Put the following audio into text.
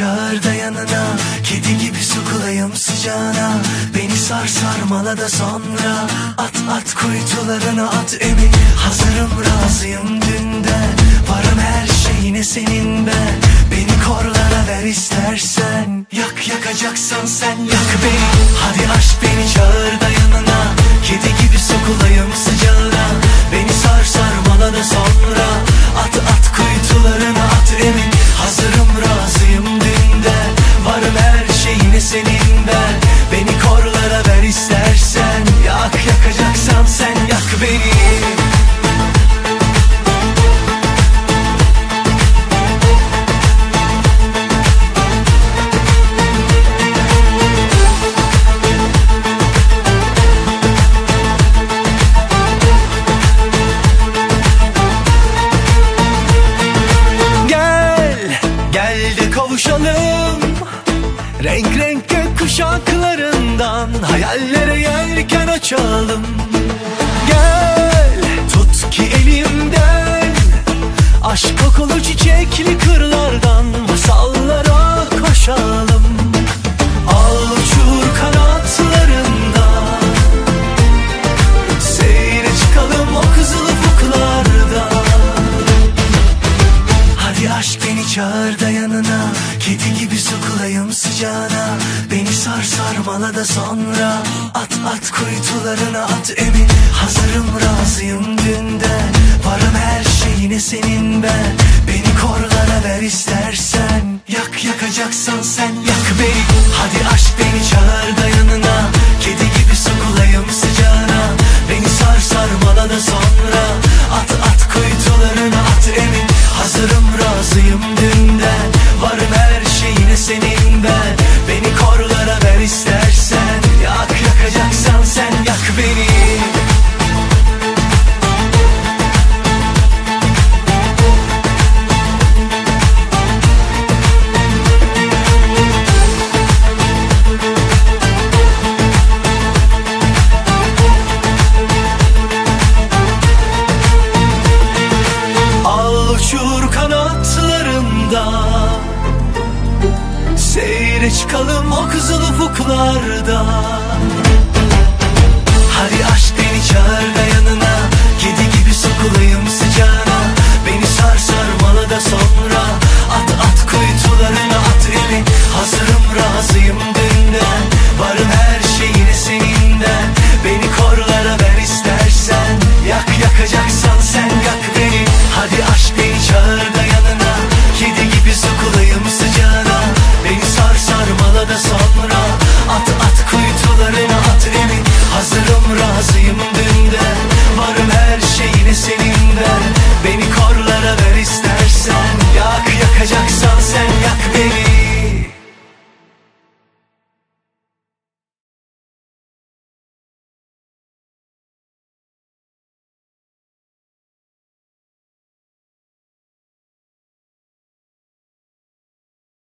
Çağır da yanına Kedi gibi sokulayım sıcağına. Beni sar sarmala da sonra. At at kuytularına at emin Hazırım razıyım dünden Varım her şeyine senin ben Beni korlara ver istersen. Yak yakacaksan sen yak beni. Hadi aşk beni çağır. Senin ben Beni korlara ver istersen. Yak yakacaksan sen yak beni. Gel, gel de kavuşalım kuşaklarından Hayallere yelken açalım. Gel, tut ki elimden Aşk kokulu çiçekli kırlardan çağır da yanına Kedi gibi sokulayım sıcağına. Beni sar sarmala da sonra At at kuytularına at emin. Hazırım razıyım dünden. Varım her şeyine senin ben. Beni korlara ver istersen. Yak yakacaksan sen yak beni. Hadi aşk beni çağır da yanına. Kedi gibi sokulayım sıcağına. Beni sar sarmala da sonra ben. Beni korlara ver istersen Çıkalım o kızıl ufuklarda. Hadi aşk beni çağır da yanına. Kedi gibi sokulayım sıcağına. Beni sar sarmala da sonra